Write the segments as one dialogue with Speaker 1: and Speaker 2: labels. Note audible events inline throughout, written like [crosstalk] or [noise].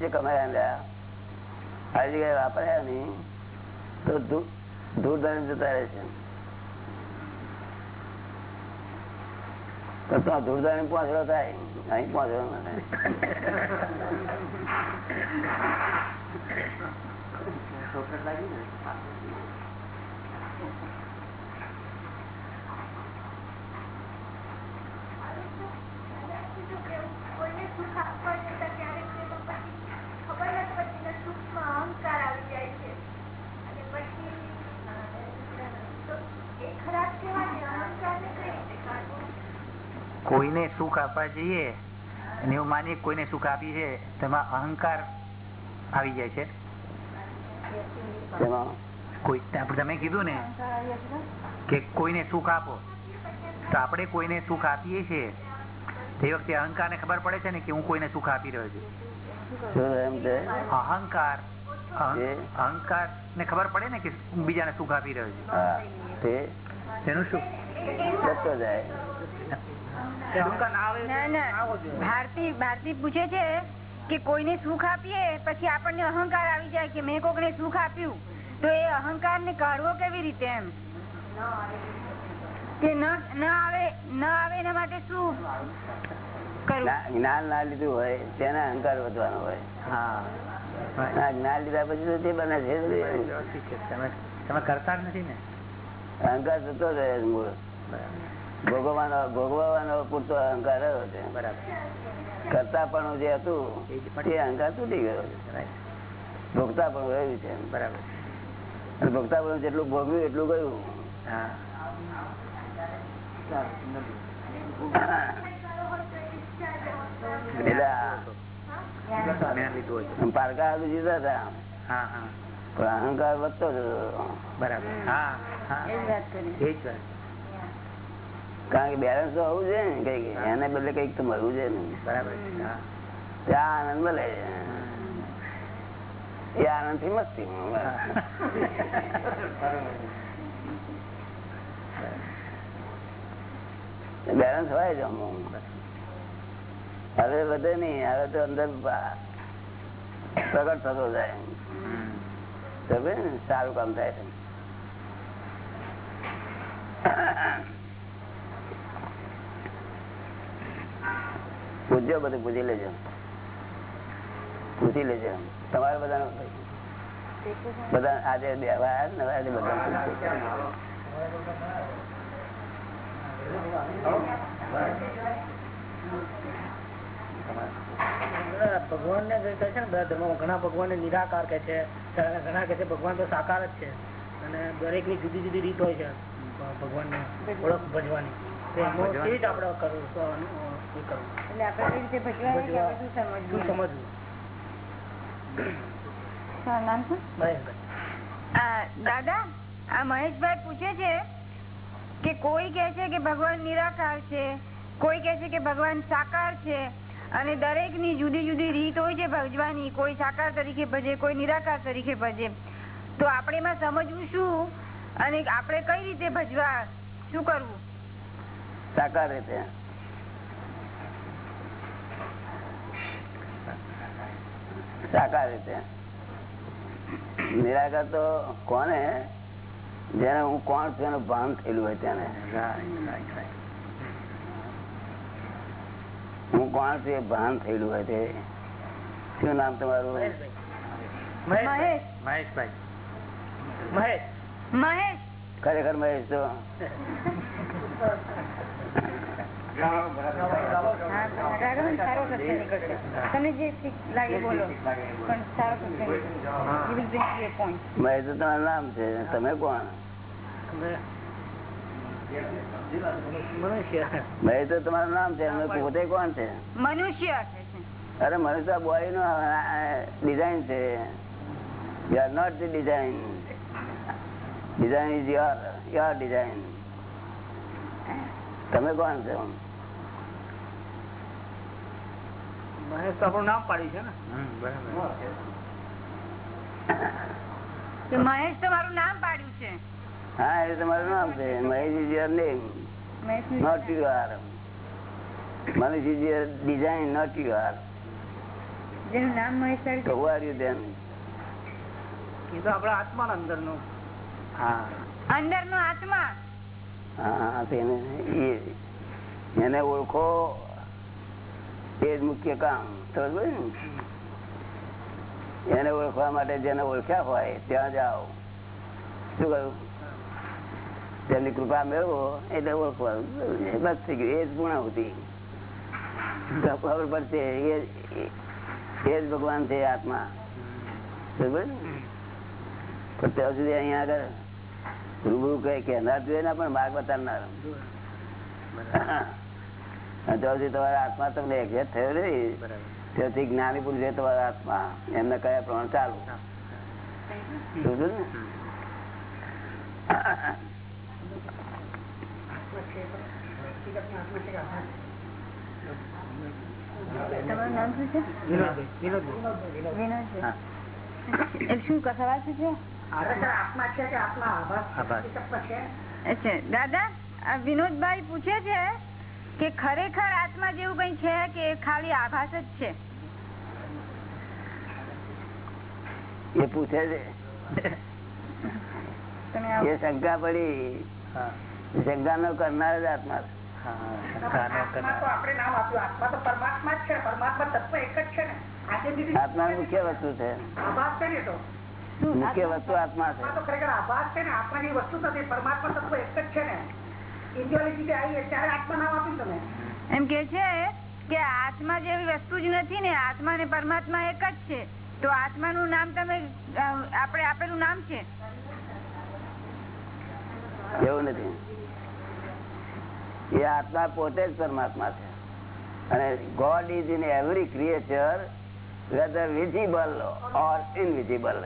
Speaker 1: જે કમાયા રહ્યા. આ જગ્યાએ વાપર્યા નહીં તો દૂર દૂર ધણી જતા રહે છે. તો ધૂળધાણી પહોંચડો થાય અહીં પહોંચડો ના થાય. [laughs]
Speaker 2: કોઈને સુખ આપવા જતા ક્યારેક તેમાં પછી ખબર નથી પડતી ને સુખમાં અહંકાર આવી જાય છે અને પછી તો એ ખરાબ કહેવાય ને અહંકારને કઈ રીતે કાઢવું
Speaker 3: કોઈને સુખ આપવા જઈએ અને એવું માની કોઈને સુખ આપી છે તેમાં અહંકાર આવી જાય છે. કોઈ તમે કીધું ને કે કોઈને સુખ આપો તો આપણે કોઈને સુખ આપીએ છીએ. તે વખતે અહંકાર ને ખબર પડે છે ને કે હું કોઈને સુખ આપી રહ્યો છું. અહંકાર અહંકાર ને ખબર પડે ને કે હું બીજાને સુખ આપી રહ્યો છું. તેનું શું?
Speaker 1: જતો જાય.
Speaker 4: ના ના. ભારતી ભારતી પૂછે છે કે કોઈને સુખ આપીએ પછી આપણને અહંકાર આવી જાય કે મેં કોકને સુખ આપ્યું. તો એ અહંકાર ને કાઢવો કેવી રીતે એમ? કે ન ન આવે ન આવે એના માટે શું
Speaker 1: જ્ઞાન ના લીધું હોય તેના અહંકાર વધવાનો હોય.
Speaker 3: હા.
Speaker 1: જ્ઞાન લીધા પછી તો તે બને છે
Speaker 3: તમે કરતા નથી ને?
Speaker 1: અહંકાર થતો રહે મૂળ. ભોગવવાનો ભોગવવાનો પૂરતો અહંકાર રહ્યો છે. કરતા પણ જે હતું એ અહંકાર તૂટી ગયો. ભોગતા પણ રહ્યું છે.
Speaker 3: બરાબર.
Speaker 1: અને ભોગતા પણ જેટલું ભોગવ્યું એટલું ગયું. પારકા જીતા હતા. પણ અહંકાર વધતો જતો
Speaker 3: બરાબર. હા હા.
Speaker 4: એ જ વાત કરી.
Speaker 3: એ જ વાત.
Speaker 1: કારણ કે બેલેન્સ તો હોવું છે ને કંઈક એને બદલે કંઈક તો મળવું છે ને.
Speaker 3: બરાબર
Speaker 1: ત્યાં આનંદ મળે એ આનંદથી મસ્તી બેલેન્સ હોય છે અમુક. હવે વધે નહીં હવે તો અંદર પ્રગટ થતો જાય. સારું કામ થાય છે. પૂછજો બધું પૂછી લેજો પૂછી લેજો તમારે બધા બધા આજે બે વાર ને આજે બધા
Speaker 5: ભગવાન ને કહે છે ને બધા ઘણા ભગવાન નિરાકાર કે છે ઘણા કે છે ભગવાન તો સાકાર જ છે. અને દરેકની જુદી જુદી રીત હોય છે. ભગવાન ને ઓળખ ભજવાની. તો એમાં
Speaker 3: ભજવાની.
Speaker 5: કેવી રીતે આપણે કરવું તો એ કરવું
Speaker 4: એટલે આપણે કઈ રીતે સમજવું દાદા આ મહેશભાઈ પૂછે છે કે કોઈ કે છે કે ભગવાન નિરાકાર છે કોઈ કે છે કે ભગવાન સાકાર છે અને દરેકની જુદી જુદી રીત હોય છે ભજવાની કોઈ સાકાર તરીકે ભજે કોઈ નિરાકાર તરીકે ભજે. તો આપણે એમાં સમજવું શું? અને આપણે કઈ રીતે ભજવા? શું કરવું?
Speaker 1: સાકાર રીતે. સાકાર રીતે નિરાકાર તો કોને? જેને હું કોણ છું એનું ભાન થયેલું હોય તેને. હું કોણ છું એ ભાન થયેલું હોય તે. શું નામ તમારું?
Speaker 5: મહેશભાઈ મહેશ.
Speaker 4: મહેશ
Speaker 3: મહેશભાઈ
Speaker 5: મહેશ
Speaker 4: મહેશ.
Speaker 1: ખરેખર મહેશ તો? નામ છે તમે કોણ?
Speaker 5: મનુષ્ય.
Speaker 1: તો તમારું નામ છે પોતે કોણ છે?
Speaker 4: મનુષ્ય
Speaker 1: અરે મનુષ્ય બોડી નો ડિઝાઇન છે. You are not the design design is your your design તમે કોણ છો?
Speaker 5: મહેશ તો આપણું નામ પાડ્યું છે ને?
Speaker 3: હમ, બરાબર.
Speaker 4: તો મહેશ તો નામ પાડ્યું છે.
Speaker 1: હા એ તમારું નામ છે. Mahesh is your name not you are મનુષ્ય is your design not you are
Speaker 4: જેનું નામ મહેશ
Speaker 1: તો who are you then?
Speaker 6: એ તો આપણા આત્માના અંદરનો.
Speaker 3: હા.
Speaker 4: અંદર નો આત્મા.
Speaker 1: હા તેને એને ઓળખો. એ જ મુખ્ય કામ એને ઓળખવા માટે જેને ઓળખ્યા હોય ત્યાં જાઓ. શું કહ્યું? તેમની કૃપા મેળવો એટલે ઓળખવાનું. બસ થઈ ગયું એ જ પૂર્ણાહુતિ ખબર પડશે એ જ ભગવાન છે આત્મા? પણ ત્યાં સુધી અહીંયા આગળ રૂબરૂ કઈ કહેનાર જોઈએ ને પણ માર્ગ બતાવનાર સુધી તમારા આત્મા તમને એક્ઝેક્ટ થયો નહીં ત્યાંથી જ્ઞાની પુરુષ છે તમારા આત્મા એમને કયા પ્રમાણે ચાલુ?
Speaker 4: તમારું નામ શું છે?
Speaker 6: વિનોદભાઈ.
Speaker 4: શું સવાલ શું છે
Speaker 6: આત્મા છે કે આત્મા
Speaker 4: દાદા આ વિનોદભાઈ પૂછે છે કે ખરેખર આત્મા જેવું કઈ છે કે ખાલી આભાસ જ છે?
Speaker 1: એ પૂછે છે. એ શંકા પડી. શંકા નો કરનાર જ આત્મા. છે.
Speaker 3: હા શંકાનો કરનાર.
Speaker 6: આપણે નામ આપ્યું. આત્મા તો પરમાત્મા જ છે. પરમાત્મા તત્વ એક જ છે ને. આજે
Speaker 1: આત્મા મુખ્ય વસ્તુ છે.
Speaker 6: આભાસ છે ને તો.
Speaker 1: મુખ્ય વસ્તુ આત્મા છે.
Speaker 6: તો ખરેખર આભાસ છે ને. આત્મા વસ્તુ નથી પરમાત્મા તત્વ એક જ છે ને.
Speaker 4: એમ કે છે કે આત્મા જેવી વસ્તુ જ નથી ને આત્મા ને પરમાત્મા એક જ છે. તો આત્માનું નામ તમે આપણે આપેલું નામ છે?
Speaker 1: એવું નથી. એ આત્મા પોતે જ પરમાત્મા છે. અને God is in every creature whether visible or invisible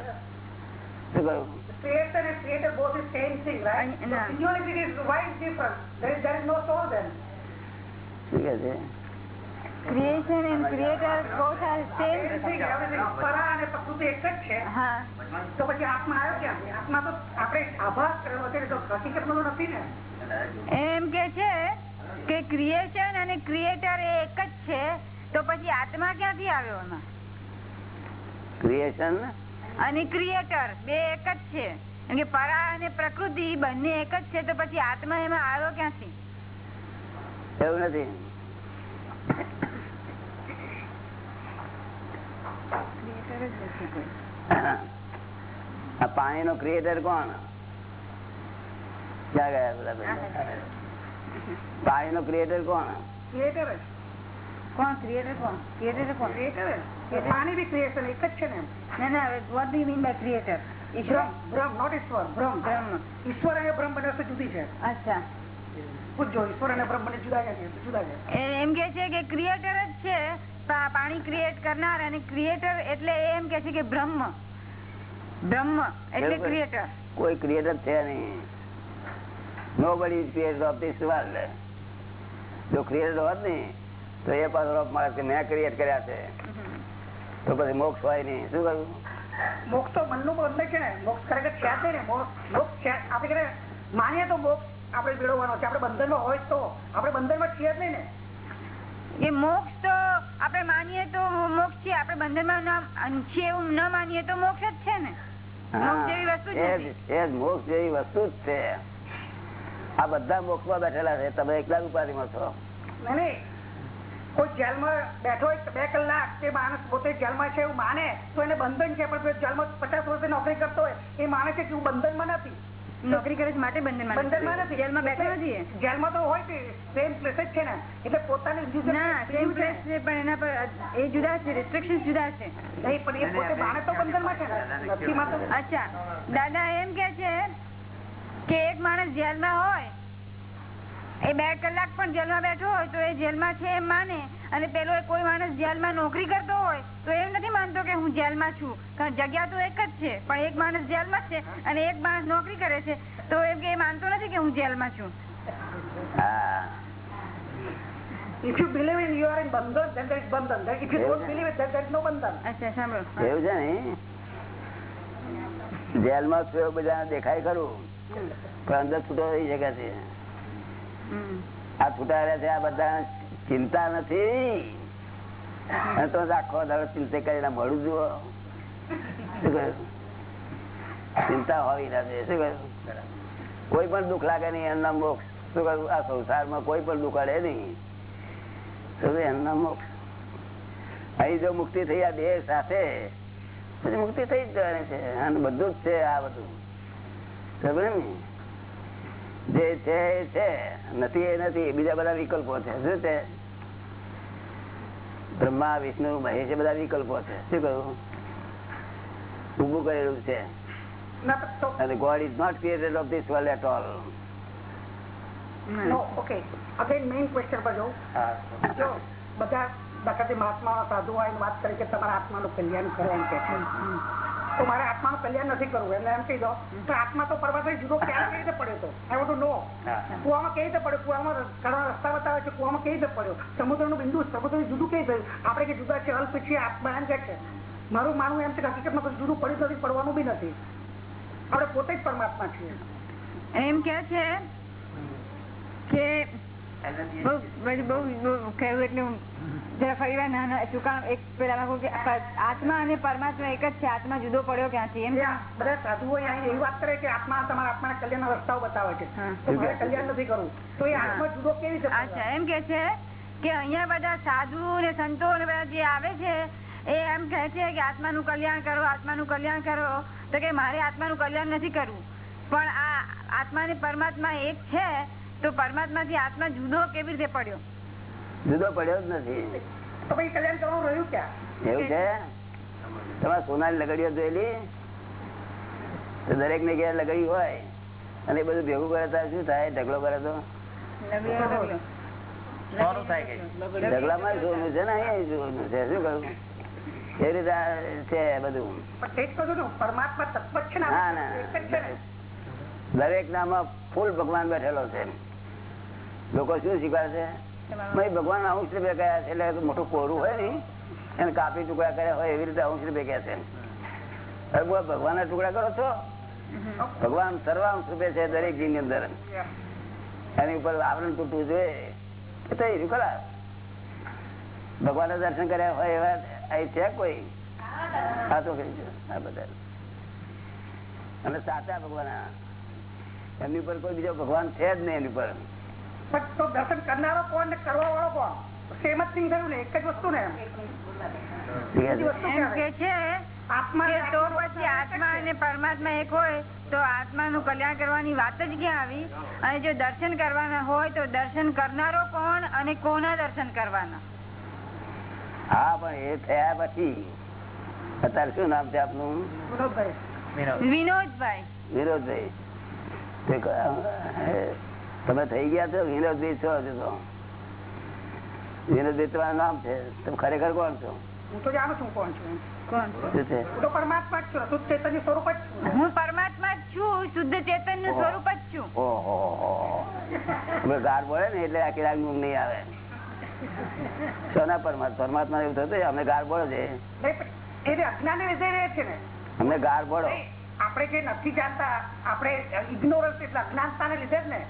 Speaker 1: શું કહ્યું?
Speaker 6: Creator and creator both is same thing right so
Speaker 4: no.
Speaker 6: physiology is why is different there is there is no soul then
Speaker 1: કે છે
Speaker 4: creation and creator both are
Speaker 6: everything
Speaker 4: same
Speaker 6: everything પરા અને પ્રકૃતિ એક જ છે
Speaker 4: હા
Speaker 6: તો પછી આત્મા આવ્યો ક્યાંથી આત્મા તો આપણે આભાસ કરેલો છે તો હકીકતમાં તો નથી ને
Speaker 4: એમ કે છે કે ક્રિએશન અને ક્રિએટર એ એક જ છે તો પછી આત્મા ક્યાંથી આવ્યો એમાં
Speaker 1: ક્રિએશન
Speaker 4: અને ક્રિએટર બે એક જ છે. કેમ કે પરા અને પ્રકૃતિ બંને એક જ છે તો પછી આત્મા એમાં આવ્યો ક્યાંથી?
Speaker 1: એવું નથી. આ પાણી નો ક્રિએટર કોણ? ક્યાં ગયા બધા પાણી નો ક્રિએટર કોણ?
Speaker 6: ક્રિએટર
Speaker 4: કોણ? ક્રિએટર કોણ? ક્રિએટર કોણ?
Speaker 6: ક્રિએટર પાણી બી ક્રિએશન એક જ છે ને
Speaker 4: ના ના what do mean by creator ઈશ્વર.
Speaker 6: બ્રહ્મ બ્રહ્મ નોટ ઈશ્વર બ્રહ્મ.
Speaker 4: બ્રહ્મ.
Speaker 6: ઈશ્વર અને બ્રહ્મ બંને વસ્તુ જુદી છે.
Speaker 4: અચ્છા.
Speaker 6: પૂછજો ઈશ્વર અને બ્રહ્મ બંને જુદા છે જુદા છે.
Speaker 4: એમ કે છે કે ક્રિએટર જ છે પાણી ક્રિએટ કરનાર અને ક્રિએટર એટલે એમ કે છે કે બ્રહ્મ. બ્રહ્મ એટલે ક્રિએટર
Speaker 1: કોઈ ક્રિએટર છે નહીં. Nobody is creator of this world જો ક્રિએટર હોત ને તો એ પાછળ મારે મેં ક્રિએટ કર્યા છે. તો પછી મોક્ષ હોય નહીં. શું કહ્યું?
Speaker 6: મોક્ષ તો મનનું બંધ છે ને મોક્ષ ખરેખર છે જ ને. મોક્ષ મોક્ષ છે. આપણે માનીએ તો મોક્ષ આપણે મેળવવાનો છે. આપણે બંધનમાં હોય તો. આપણે બંધનમાં છીએ જ નહીં ને.
Speaker 4: એ મોક્ષ તો આપણે માનીએ તો મોક્ષ છે. આપણે બંધનમાં છીએ એવું ન માનીએ તો મોક્ષ જ છે ને. મોક્ષ જેવી વસ્તુ જ
Speaker 1: મોક્ષ છે. આ બધા મોક્ષમાં બેઠેલા છે. તમે એકલા જ ઉપાધિમાં છો.
Speaker 6: નહીં. કોઈ જેલમાં બેઠો હોય બે કલાક તે માણસ પોતે જેલમાં છે એવું માને તો એને બંધન છે. પણ જેલમાં પચાસ વર્ષે નોકરી કરતો હોય એ માને છે કે હું બંધનમાં નથી.
Speaker 4: નોકરી કરે માટે બંધન
Speaker 6: બંધનમાં
Speaker 4: નથી. જેલમાં બેઠો નથી
Speaker 6: જેલમાં તો હોય તે સેમ પ્લેસ જ છે ને. એટલે પોતાની
Speaker 4: ના સેમ પ્લેસ છે. પણ એના પર એ જુદા છે રિસ્ટ્રિક્શન જુદા છે.
Speaker 6: નહીં પણ એ પોતે માણસ તો બંધનમાં છે ને.
Speaker 4: અચ્છા. દાદા એમ કે છે કે એક માણસ જેલમાં હોય એ બે કલાક પણ જેલમાં બેઠો હોય તો એ જેલમાં છે એમ માને. અને પેલો એ કોઈ માણસ જેલમાં નોકરી કરતો હોય તો એમ નથી માનતો કે હું જેલમાં છું. કારણ જગ્યા તો એક જ છે પણ એક માણસ જેલમાં છે અને એક માણસ નોકરી કરે છે. તો એમ કે માનતો નથી કે હું જેલમાં છું.
Speaker 6: If you believe in you are in bandhan, then there is bandhan. If you don't believe it, then there is no bandhan.
Speaker 4: અચ્છા સાંભળો.
Speaker 1: એવું છે ને? જેલમાં છું દેખાય ખરું. પણ અંદર છૂટો થઈ શકે છે. આ છૂટા છે, આ બધા ચિંતા નથી. તો આખો દાડો ચિંતા કરીને મળું જુઓ ચિંતા હોવી નથી શું કહ્યું કોઈ પણ દુઃખ લાગે નહીં, એમના મોક્ષ. શું કહ્યું આ સંસારમાં કોઈ પણ દુઃખ નહીં. તો એમના મોક્ષ. અહીં જો મુક્તિ થઈ, આ દેહ સાથે, પછી મુક્તિ થઈ જ જવાની છે. અને બધું જ છે આ બધું. સમજે ને? જે છે એ છે. નથી એ નથી. બીજા બધા વિકલ્પો છે. શું છે? બ્રહ્મા વિષ્ણુ મહેશ એ બધા વિકલ્પો છે. શું કહ્યું? ઉભું કરેલું છે. અને God is not created of this world at all
Speaker 6: no okay main question પર જાઉં. જો બધા દાખલાથી મહાત્મા સાધુ હોય વાત કરી કે તમારા આત્માનું કલ્યાણ કરો એમ કે છે. તો મારે આત્માનું કલ્યાણ નથી કરવું. એટલે એમ કહી દો તો આત્મા તો પરમાત્મા જુદો ક્યારે કઈ રીતે પડ્યો તો? આઈ વોન્ટ નો કુવામાં કઈ રીતે પડ્યો? કુવામાં કરવા રસ્તા બતાવે છે કુવામાં કઈ રીતે પડ્યો? સમુદ્રનું બિંદુ સમુદ્ર જુદું કઈ થયું આપણે કે જુદા છે અલ્પ છે આત્મા એમ કે છે. મારું માનવું એમ છે કે હકીકતમાં કોઈ જુદું પડ્યું નથી પડવાનું બી નથી. આપણે પોતે જ પરમાત્મા છીએ.
Speaker 4: એમ કે છે કે કે આત્મા અને પરમાત્મા એક જ છે આત્મા જુદો પડ્યો ક્યાંથી? એમ
Speaker 6: બધા સાધુઓ એવી વાત કરે કે આત્મા તમારા આત્માના કલ્યાણના રસ્તાઓ બતાવે છે. કલ્યાણ નથી કરવું. તો એ આત્મા જુદો કેવી
Speaker 4: અચ્છા એમ કે છે કે અહિયાં બધા સાધુ ને સંતો ને બધા જે આવે છે એ એમ કહે છે કે આત્મા નું કલ્યાણ કરો આત્મા નું કલ્યાણ કરો. તો કે મારે આત્માનું કલ્યાણ નથી કરવું. પણ આ આત્મા ને પરમાત્મા એક છે તો પરમાત્મા થી આત્મા જુદો કેવી રીતે પડ્યો?
Speaker 1: જુદો પડ્યો જ નથી.
Speaker 6: તો પછી કલ્યાણ કરવાનું રહ્યું ક્યાં?
Speaker 1: એવું છે? તમારે સોનાની લગડીઓ જોયેલી? તો દરેક ને ઘેર લગડી હોય અને એ બધું ભેગું કરે શું થાય? ઢગલો કરે તો? ઢગલામાં સોનું છે ને અહીંયા સોનું છે? શું કહ્યું એ રીતે છે બધું? દરેક નામાં ફૂલ ભગવાન બેઠેલો છે. લોકો શું શીખવાડે છે? ભગવાન અંશ રૂપે કયા છે એટલે મોટું કોરું હોય ને એને કાપી ટુકડા કર્યા હોય એવી રીતે અંશ રૂપે કહે છે. ભગવાન ના ટુકડા કરો છો? ભગવાન સર્વાંશ રૂપે છે દરેક જીવની અંદર એની ઉપર આવરણ તૂટવું જોઈએ. એ તો એ ખરા. ભગવાન દર્શન કર્યા હોય એવા અહીં છે કોઈ? હા તો. આ બધા. અને સાચા ભગવાન. એમની ઉપર કોઈ બીજો ભગવાન છે જ નહીં એની પર
Speaker 6: પણ તો દર્શન કરનારો કોણ ને કરવા વાળો કોણ? સેમ જ થિંગ થયું ને એક જ વસ્તુ ને એમ. બીજી વસ્તુ
Speaker 4: એમ કે છે
Speaker 6: આત્મા
Speaker 4: કે તો પછી આત્મા અને પરમાત્મા એક હોય તો આત્માનું કલ્યાણ કરવાની વાત જ ક્યાં આવી? અને જો દર્શન કરવાના હોય તો દર્શન કરનારો કોણ અને કોના દર્શન કરવાના?
Speaker 1: હા પણ એ થયા પછી અત્યારે શું નામ છે આપનું?
Speaker 6: વિનોદભાઈ.
Speaker 4: વિનોદભાઈ.
Speaker 1: વિનોદભાઈ. તમે થઈ ગયા છો? વિનોદભાઈ છો હજુ તો? વિનોદભાઈ તમારું નામ છે? તમે ખરેખર કોણ છો?
Speaker 6: હું તો જાણું છું કોણ છું
Speaker 4: કોણ
Speaker 1: શું છે?
Speaker 6: હું તો પરમાત્મા જ છું શુદ્ધ ચૈતન્ય સ્વરૂપ જ છું.
Speaker 4: હું પરમાત્મા જ છું શુદ્ધ ચેતનનું સ્વરૂપ જ છું.
Speaker 1: ઓહો ગાર બોલે ને એટલે આખી રાગ ઊંઘ નહીં આવે. સોના પરમાત્મા? પરમાત્મા એવું થતું હોય, અમે ગાર બોળો છે.
Speaker 6: નહીં, એ અજ્ઞાન લીધે રહે છે ને.
Speaker 1: અમને ગાર બોળો
Speaker 6: આપણે જે નથી જાણતા આપણે ઇગ્નોરન્સ એટલે અજ્ઞાનતાને લીધે જ ને.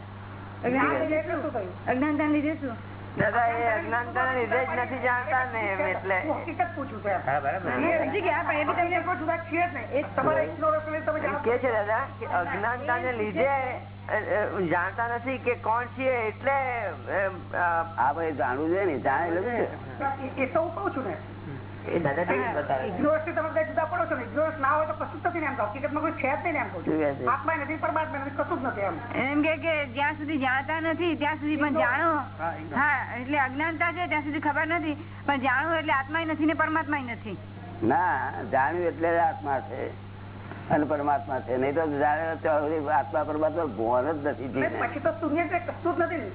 Speaker 4: અજ્ઞાનતા લીધે શું
Speaker 7: દાદા એ અજ્ઞાનતા લીધે જ નથી જાણતા ને એમ એટલે.
Speaker 6: છું
Speaker 7: કે છે દાદા કે અજ્ઞાનતા લીધે જાણતા નથી કે કોણ છીએ એટલે
Speaker 1: આ ભાઈ જાણવું જોઈએ ને જાણે
Speaker 6: એ તો હું કઉ છું ને.
Speaker 4: જ્યાં સુધી જાણતા નથી ત્યાં સુધી પણ જાણો. હા એટલે અજ્ઞાનતા છે ત્યાં સુધી ખબર નથી. પણ જાણવું એટલે આત્મા નથી ને પરમાત્મા નથી.
Speaker 1: ના જાણ્યું એટલે આત્મા છે. અને પરમાત્મા છે. નહીં તો જાણે આત્મા પરમાત્મા ભોન જ નથી
Speaker 6: પછી તો શૂન્ય કશું જ નથી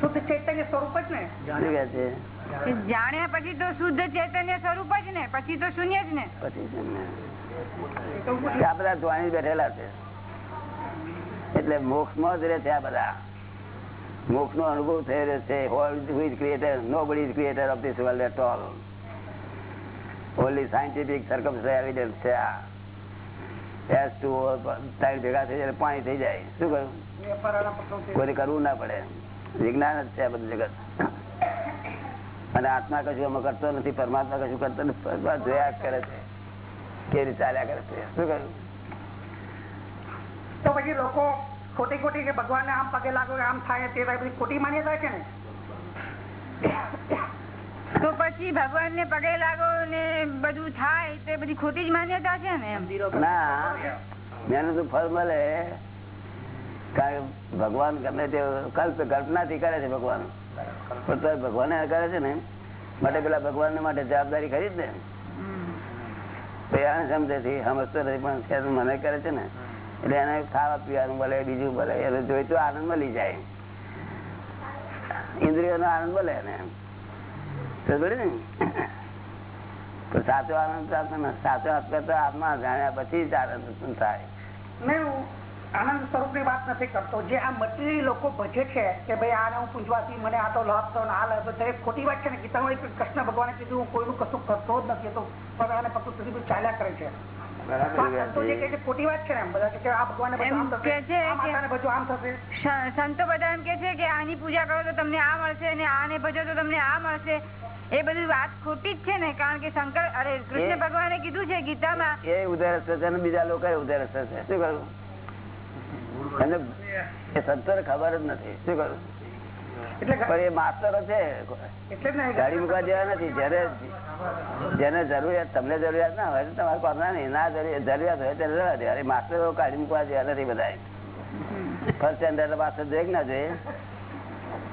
Speaker 6: શુદ્ધ ચૈતન્ય સ્વરૂપ જ ને?
Speaker 4: જાણ્યા પછી તો શુદ્ધ ચૈતન્ય સ્વરૂપ જ ને પછી તો શૂન્ય જ ને.
Speaker 1: પછી. આ બધા બેઠેલા છે. એટલે મોક્ષમાં જ રહે છે આ બધા. મોક્ષ નો અનુભવ થઈ રહ્યો છે. Creator nobody is creator of this world at all only scientific circum evidence છે આ. એસ ટુ ટાઈમ ભેગા થઈ જાય પાણી થઈ જાય. શું કહ્યું?
Speaker 6: વેપારના
Speaker 1: કોઈ કરવું ના પડે. વિજ્ઞાન જ છે આ બધું જગત. અને આત્મા કશું અમે કરતો નથી પરમાત્મા કશું કરતો નથી. પરમાત્મા જોયા કરે છે. કેવી રીતે ચાલ્યા કરે છે? શું કહ્યું
Speaker 6: તો પછી લોકો ખોટી ખોટી કે ભગવાનને આમ પગે લાગો આમ થાય તે થાય બધી ખોટી માન્યતા છે ને?
Speaker 4: તો પછી ભગવાન ને પગે લાગો ને બધું થાય તે બધી ખોટી જ માન્યતા છે ને એમ?
Speaker 1: ના તો ફળ મળે. ભગવાન ગમે તે કલ્પ કલ્પનાથી કરે છે ભગવાન. પણ કરે છે ને, માટે પેલા ભગવાન માટે જવાબદારી ખરી જ ને. સમજે છે સમજતો નથી, પણ મને કરે છે ને. એટલે એને ખાવા પીવાનું ભલે બીજું ભલે એને જોઈતો આનંદ મળી જાય. ઇન્દ્રિયો નો આનંદ મળે એને. સાચો આનંદ સાચો આત્મા આત્મા જાણ્યા પછી જ આનંદ થાય.
Speaker 6: આનંદ સ્વરૂપની વાત નથી કરતો. જે આ મટીરિયલ લોકો ભજે છે કે ભાઈ આને હું પૂંજવાથી મને આ તો લાભ થયો ને આ લાભ થયો. ખોટી વાત છે ને? ગીતામાં કૃષ્ણ ભગવાને કીધું હું કોઈનું કશું કરતો જ નથી. તો આને પકડું સુધી બધું ચાલ્યા કરે છે. સંતો જે કહે છે ખોટી વાત છે ને એમ? બધા
Speaker 4: એમ કે છે કે-
Speaker 6: માતાને બધું આમ થશે.
Speaker 4: સ- સંતો બધા એમ કે છે કે આની પૂજા કરો તો તમને આ મળશે અને આને ભજો તો તમને આ મળશે. એ બધી વાત ખોટી જ છે ને કારણ કે શંકર અરે કૃષ્ણ ભગવાને કીધું છે ગીતામાં.
Speaker 1: એ ઉધાર છે બીજા લોકો ઉધાર છે શું કરું એને એ સંતોને ખબર જ નથી. શું કરું? પણ એ માસ્તરો છે. ગાડી મૂકવા જેવા નથી. જયારે જેને જરૂરિયાત તમને જરૂરિયાત ના હોય તમારે કરના નહીં. ના જરૂરિયાત હોય ત્યારે રહેવા દેવા માસ્તરો ગાડી મૂકવા જેવા નથી બધા ફર્સ્ટ સ્ટેન્ડર્ડ માસ્ટર જોઈએ ના જોઈએ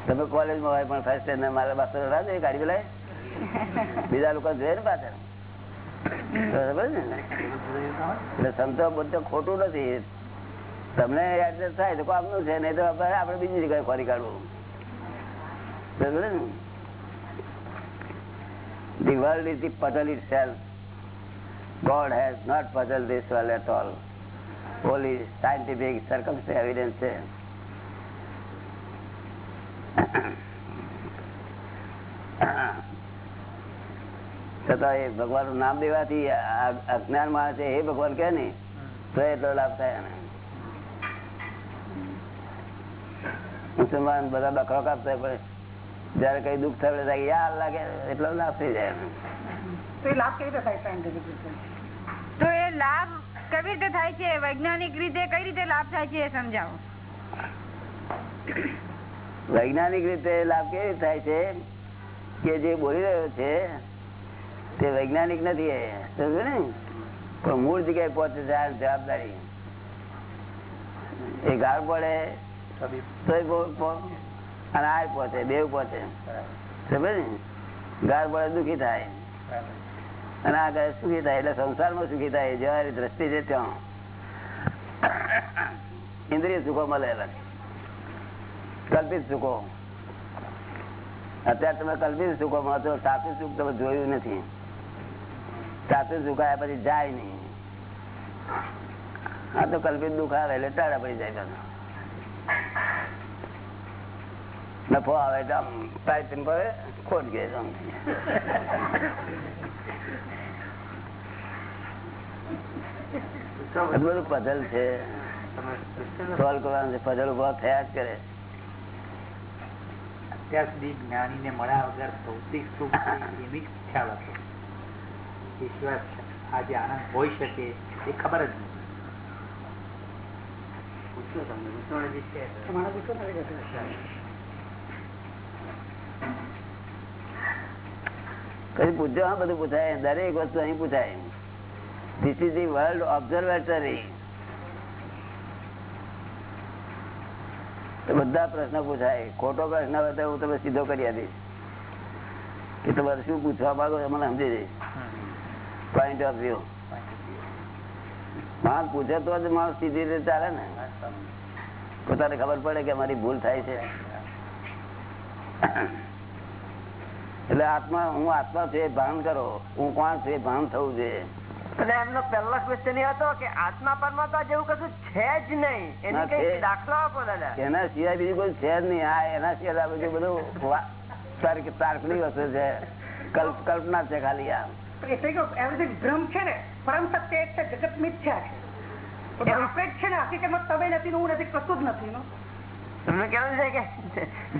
Speaker 1: તમે કોલેજમાં હોય પણ ફર્સ્ટ સ્ટેન્ડર્ડ મારા માસ્ટર ના જોઈએ ગાડી બોલાય? બીજા લોકો જોઈએ ને પાછળ? બરાબર ને? એટલે સંતો બધું ખોટું નથી. તમને એડજસ્ટ થાય તો કામનું છે નહીં તો આપણે બીજી જગ્યાએ ખોરી કાઢવું બરાબર ને The world is the puzzle itself. God has not puzzled this world at all. Only scientific circumstantial evidence છે છતાં એ ભગવાનનું નામ દેવાથી અજ્ઞાન માણસ એ ભગવાન કે નહીં તો એટલો લાભ થાય એને મુસલમાન બધા બકરો કાપતા હોય પણ જયારે કઈ દુઃખ થયું એટલે યાર લાગે એટલો લાભ થઈ જાય. એને.
Speaker 6: તો એ લાભ કેવી રીતે થાય સાયન્ટિફિક રીતે?
Speaker 4: તો એ લાભ કેવી રીતે થાય છે? વૈજ્ઞાનિક રીતે કઈ રીતે લાભ થાય છે એ સમજાવો.
Speaker 1: વૈજ્ઞાનિક રીતે લાભ કેવી રીતે થાય છે કે જે બોલી રહ્યો છે તે વૈજ્ઞાનિક નથી એ સમજો ને? પણ મૂળ જગ્યાએ પહોંચે છે આ જવાબદારી. એ ગાળ પડે તોય પો- પો- અને આ પહોંચે બે પહોંચે સમજે ને? ગાર પડે દુઃખી થાય. અને આ ગાય સુખી થાય, એટલે સંસારમાં સુખી થાય. જવાની દ્રષ્ટિ છે ત્યાં. ઇન્દ્રિય સુખો મળે કલ્પિત સુખો. અત્યારે તમે કલ્પિત સુખો માં છો, સાચું સુખ તમે જોયું નથી. સાચું સુખ આવ્યા પછી જાય નહીં. આ તો કલ્પિત દુઃખ આવે, એટલે ટાળા પડી જાય પાછા. નફો આવે તો આમ ટાઈપિંગ પડે ખોટ ગયે તો આમ. આ બધું પઝલ છે સોલ્વ કરવાનું છે પઝલ ઊભા થયા જ કરે
Speaker 3: અત્યાર સુધી જ્ઞાની ને મળ્યા વગર ભૌતિક સુખ છે એવી જ ખ્યાલ હતો એ સિવાય આ જે આનંદ હોઈ શકે એ ખબર જ નથી પૂછ્યું તમને વિષ્ણુજી છે
Speaker 6: તમારા ગુસ્સો નથી કરતો.
Speaker 1: કઈ પૂછજો હા બધું પૂછાય દરેક વસ્તુ અહીં પૂછાય this is the world observatory બધા પ્રશ્ન પૂછાય ખોટો પ્રશ્ન હોય તો હું તમે સીધો કરી આપીશ કે તમારે શું પૂછવા માંગો છો મને સમજી જઈશ પોઈન્ટ ઓફ વ્યૂ માણસ પૂછે તો જ માણસ સીધી રીતે ચાલે ને પોતાને ખબર પડે કે મારી ભૂલ થાય છે. એટલે આત્મા હું આત્મા છું એ ભાન કરો. હું કોણ છું એ ભાન થવું જોઈએ
Speaker 7: એમનો પહેલો ક્વેશ્ચન એ હતો કે આત્મા પરમાત્મા જેવું કશું છે જ નહીં. એની. કઈ દાખલો આપો દાદા.
Speaker 1: એના સિવાય બીજું કોઈ છે જ નહીં. આ એના સિવાય આ બધું બધું વા- તાર્ક- વસ્તુ છે. કલ્પના છે ખાલી આ
Speaker 6: એટલે કે ભ્રમ છે ને પરમ સત્ય એક છે જગત મિથ્યા છે.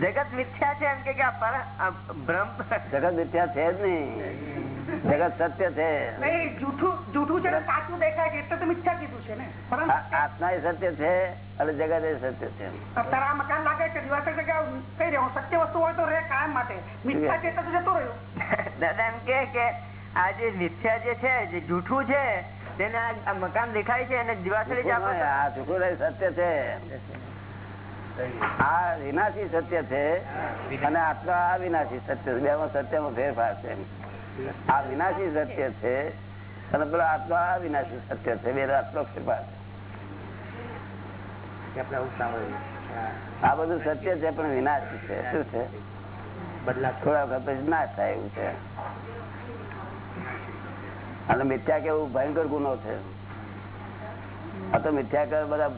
Speaker 7: જગત મિથ્યા છે એમ કે ભ્રમ
Speaker 1: જગત મિથ્યા છે જ નહીં. જગત સત્ય છે.
Speaker 6: જૂઠું જૂઠું છે સાચું દેખાય છે એટલે તો મિથ્યા કીધું છે ને.
Speaker 1: આત્મા એ સત્ય છે અને જગત એ સત્ય છે.
Speaker 6: અત્યારે આ મકાન લાગે કે દિવસે કઈ રહ્યો? સત્ય વસ્તુ હોય તો રે કાયમ માટે. મિથ્યા છે તો જતો રહ્યો.
Speaker 7: દાદા એમ કે કે આ જે મિથ્યા જે છે જે જૂઠું છે તેને આ મકાન દેખાય છે અને દિવાસળી જ
Speaker 1: જૂઠું નહીં,
Speaker 7: આપણે
Speaker 1: આ સત્ય છે. આ વિનાશી સત્ય છે અને આત્મા અવિનાશી સત્ય છે. બેમાં સત્યમાં ફેરફાર છે. આ વિનાશી સત્ય છે અને પેલો આત્મા અવિનાશી સત્ય છે. બે આટલો ફેરફાર છે. આ બધું સત્ય છે પણ વિનાશી છે. શું છે?
Speaker 3: બદલા
Speaker 1: થોડા વખત પછી નાશ થાય એવું છે. અને મિથ્યા કેવું ભયંકર ગુનો છે આ તો મિથ્યા કર બધા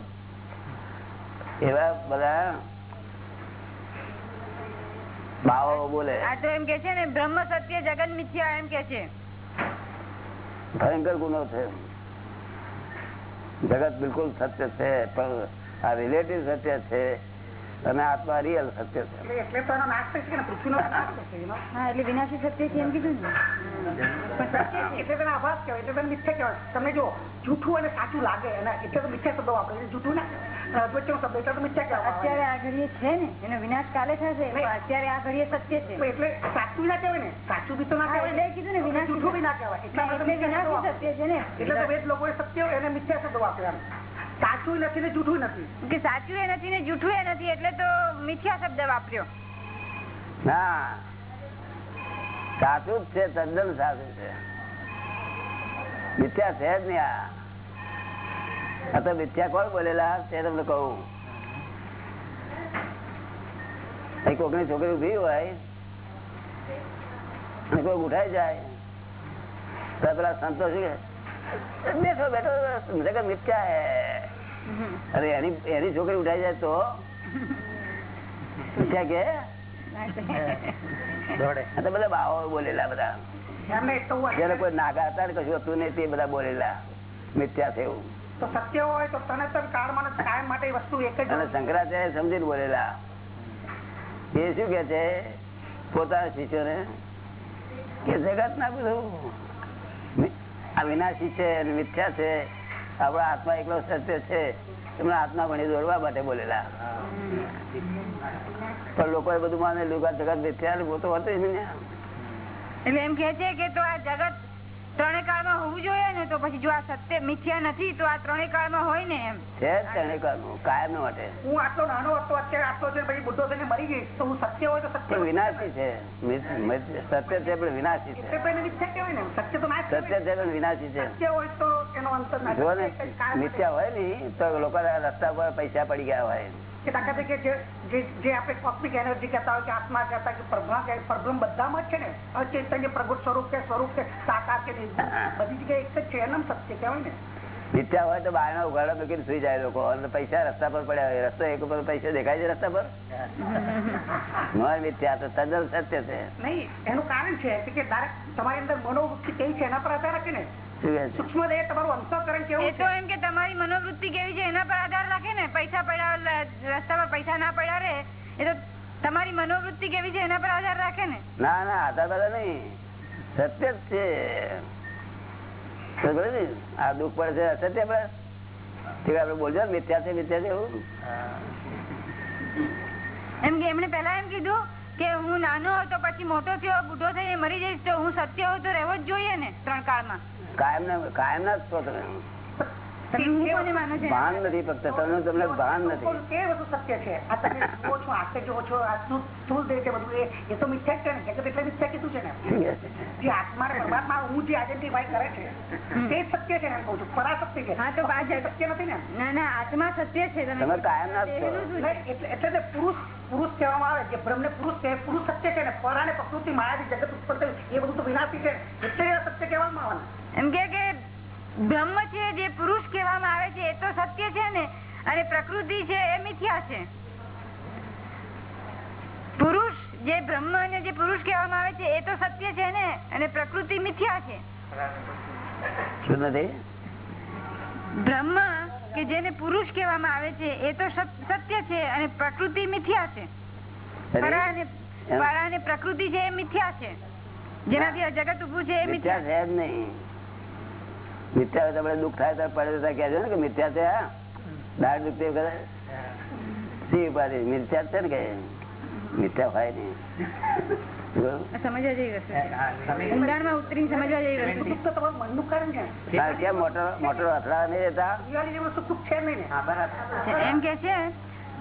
Speaker 1: એવા બધા બાવો બોલે.
Speaker 4: આ તો એમ કે છે ને બ્રહ્મ સત્ય જગન મિથ્યા એમ કે છે.
Speaker 1: ભયંકર ગુનો છે જગત બિલકુલ સત્ય છે પણ આ રિલેટિવ સત્ય છે. અને આત્મા રિયલ સત્ય છે.
Speaker 6: એટલે
Speaker 4: વિનાશી સત્ય છે એમ કીધું ને.
Speaker 6: એટલે તેને આભાસ કહેવાય એટલે તેને મિથ્યા કહેવાય. તમને જો જૂઠું અને સાચું લાગે અને એટલે તો મિથ્યા શબ્દો વાપરે જૂઠું ના
Speaker 4: અત્યારે આ ઘડીએ છે ને એનો વિનાશ કાલે થશે અત્યારે આ ઘડીએ સત્ય છે.
Speaker 6: એટલે સાચું ના કહેવાય ને. સાચું બી તો ના કહેવાય
Speaker 4: કીધું ને વિનાશી
Speaker 6: જૂઠું બી ના કહેવાય. એટલા
Speaker 4: વિનાશી સત્ય છે ને.
Speaker 6: એટલે તો વેદ લોકો સત્ય એને મિથ્યા શબ્દો વાપર્યા સાચું નથી ને જૂઠું નથી?
Speaker 4: કે સાચું એ નથી ને જૂઠું એ નથી એટલે તો મિથ્યા શબ્દ વાપર્યો.
Speaker 1: ના. સાચું જ છે તદ્દન સાચું છે. મિથ્યા છે જ નહીં આ. આ તો મિથ્યા કોણ બોલેલા? તે તમને કહું. અહીં કોકની છોકરી ઊભી હોય અને કોઈ ઉઠાઈ જાય તો પેલા સંતો શું કહે? બેઠો બેઠો જગત મિથ્યા હે. અરે એની એની છોકરી ઉઠાઈ જાય તો? પૂછ્યા કે? [laughs]
Speaker 3: દોડે.
Speaker 1: આ બધા બાવો બોલેલા બધા. જયારે કોઈ નાગા હતા ને કશું હતું નહીં તે બધા બોલેલા. મિથ્યા છે એવું.
Speaker 6: ને
Speaker 1: શંકરાચાર્ય સમજીને બોલેલા. એ શું કે છે? પોતાના શિષ્યોને કે જગત ના બધું. મિ- આ વિનાશી છે અને મિથ્યા છે. આપણા આત્મા એકલો સત્ય છે એમના આત્મા ભણી દોડવા માટે બોલેલા પણ એ બધું માને જગત ને પોતો હતો.
Speaker 4: એટલે એમ કે છે કે તો આ જગત ત્રણેય કાળમાં હોવું જોઈએ ને તો પછી જો આ સત્ય મિથ્યા નથી તો આ ત્રણેય કાળમાં હોય ને એમ.
Speaker 1: છે ત્રણે કાયમ માટે.
Speaker 6: હું આટલો નાનો હતો અત્યારે આટલો છે પછી બુદ્ધો થઈને મરી ગઈ તો હું સત્ય હોય તો સત્ય
Speaker 1: વિનાશી છે. સત્ય છે પણ વિનાશી છે.
Speaker 6: સત્ય તો
Speaker 1: સત્ય
Speaker 6: કહેવાય.
Speaker 1: છે પણ વિનાશી છે.
Speaker 6: સત્ય હોય તો એનો અંતર ના
Speaker 1: જો ને. મિથ્યા હોય ને તો લોકો રસ્તા પર પૈસા પડી ગયા હોય.
Speaker 6: કે દાખલા તરીકે જે આપણે કોસ્મિક એનર્જી કહેતા હોય કે આત્મા કહેતા કે પ્રભા કે પ્રભ્રમ બધામાં જ છે ને અચેતન્ય પ્રગટ સ્વરૂપ કે સ્વરૂપ કે સાકાર કે બધી જગ્યાએ એક જ છે એનું સત્ય કહેવાય ને.
Speaker 1: મિથ્યા હોય તો બહાર ના ઉઘાડા મૂકીને સુઈ જાય લોકો? અને પૈસા રસ્તા પર પડ્યા હોય રસ્તો એક ઉપર પૈસા દેખાય છે રસ્તા પર? [laughs] ન મિથ્યા તો તદ્દન સત્ય છે.
Speaker 6: નહીં એનું કારણ છે કે તમારી અંદર મનોવૃત્તિ કઈ છે એના પર આધાર રાખે ને? તમારું અંતઃકરણ
Speaker 4: એ
Speaker 6: કેવું
Speaker 4: તો
Speaker 6: છે?
Speaker 4: એમ કે તમારી મનોવૃત્તિ કેવી છે એના પર આધાર રાખે ને? પૈસા પડ્યા રસ્તા પર પૈસા ના પડ્યા રે એ તો તમારી મનોવૃત્તિ કેવી છે એના પર આધાર રાખે ને?
Speaker 1: ના ના આધાર બધા નહીં. સત્ય જ છે. આ દુઃખ પડે છે અસત્ય પડે. ઠીક આપડે બોલજો ને, મિથ્યા છે મિથ્યા છે એવું.
Speaker 4: એમ કે એમણે પેલા એમ કીધું કે હું નાનો હતો પછી મોટો થયો બુઢો થઈને મરી જઈશ તો હું સત્ય હોય તો રહેવો જ જોઈએ ને ત્રણ કાળમાં?
Speaker 1: કાયમ ના કાયમ ના ભાન નથી ફક્ત તમને તમને ભાન નથી.
Speaker 6: સત્ય છે. [laughs] એ. તો મિથ્યા ને. એટલે મિથ્યા કીધું છે ને. જે આત્મા પરમાત્મા હું જે આઈડેન્ટિફાઈ કરે છે તે સત્ય છે ને એમ કહું છું. પરાશક્તિ છે.
Speaker 4: હા, તો
Speaker 6: સત્ય નથી ને
Speaker 4: ના ના આત્મા સત્ય છે તમે
Speaker 1: કાયમ ના
Speaker 6: એટલે એટલે પુરુષ પુરુષ કહેવામાં આવે જે બ્રહ્મ ને પુરુષ છે પુરુષ સત્ય છે ને. પર અને પ્રકૃતિ માયાથી જગત ઉત્પન્ન થયું. એ બધું તો વિનાશી છે. એટલે સત્ય કહેવામાં આવે ને.
Speaker 4: એમ કે બ્રહ્મ છે જે પુરુષ કહેવામાં આવે છે એ તો સત્ય છે ને? અને પ્રકૃતિ છે એ મિથ્યા છે. પુરુષ જે બ્રહ્મ અને જે પુરુષ કહેવામાં આવે છે એ તો સત્ય છે ને? અને પ્રકૃતિ મિથ્યા છે.
Speaker 1: શું નથી?
Speaker 4: બ્રહ્મ કે જેને પુરુષ કહેવામાં આવે છે એ તો સત્ય છે અને પ્રકૃતિ મિથ્યા છે. પરા અને પ્રકૃતિ છે એ મિથ્યા છે. જેનાથી આ જગત ઉભું છે એ
Speaker 1: મિથ્યા
Speaker 4: મિથ્યા.
Speaker 1: છે જ નહીં. મિથ્યા તમને દુઃખ થાય તો પડે કહેજો ને કે મિથ્યા છે હા. દાળ દુખતી વખતે સી ઉપાધિ? મિથ્યા છે ને કે? મિથ્યા હોય નહીં.
Speaker 4: જેવી વસ્તુ છે.
Speaker 6: સુખ દુઃખ છે. નહીં ને.
Speaker 4: એમ કે છે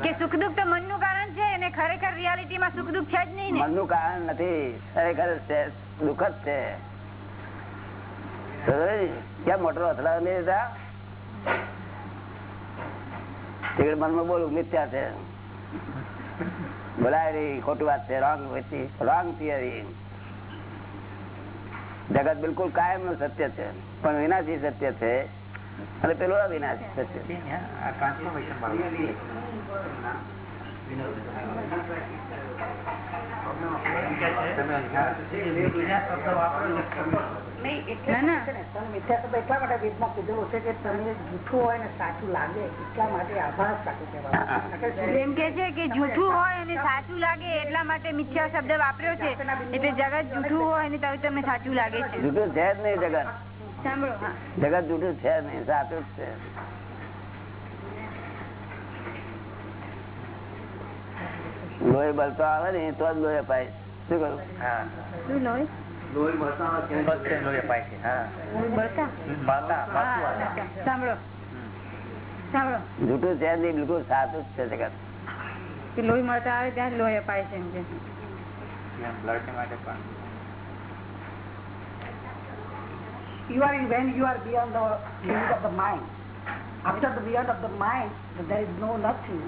Speaker 4: કે સુખ દુઃખ તો મનનું કારણ છે ખરેખર રિયાલિટીમાં સુખ દુઃખ છે જ નહીં ને.
Speaker 1: કારણ નથી. ખરેખર છે દુઃખ જ છે? કેમ મોટર અથડાવા નહીં રહેતા મનમાં બોલું, મિથ્યા છે. બોલાય રહી ખોટી વાત છે. રોંગ રોંગ થિયરી જગત બિલકુલ કાયમનું સત્ય છે, પણ વિનાશી સત્ય છે. અને પેલું અવિનાશી સત્ય છે.
Speaker 6: એટલે
Speaker 4: ના, ના.
Speaker 6: છે ને, તમે મિથ્યા શબ્દ એટલા માટે વેદમાં કીધેલું છે કે તમને જૂઠું હોય ને સાચું લાગે એટલા માટે આભાસ સાચું કહેવાય
Speaker 4: એમ કે છે કે જૂઠું હોય અને સાચું લાગે એટલા માટે મિથ્યા શબ્દ વાપર્યો છે. એટલે જગત જૂઠું હોય અને તમને સાચું લાગે છે.
Speaker 1: જૂઠું છે જ નહીં જગત.
Speaker 4: સાંભળો
Speaker 1: જગત જૂઠું છે નહીં સાચું જ છે. લોહી બળતો આવે ને તો જ લોહી અપાય. શું કરું
Speaker 3: હા
Speaker 4: શું લોહી
Speaker 3: બસ તે લોહી અપાય છે હા.
Speaker 4: સાંભળો સાંભળો
Speaker 1: જૂઠું છે નહીં બિલકુલ સાચું જ છે જગત
Speaker 4: લોહી મળતા આવે ત્યાં લોહી અપાય છે એમ કે
Speaker 3: બ્લડ માટે પણ
Speaker 6: you are in, when you are beyond the limit of the mind. After the beyond of the mind, there is no nothing.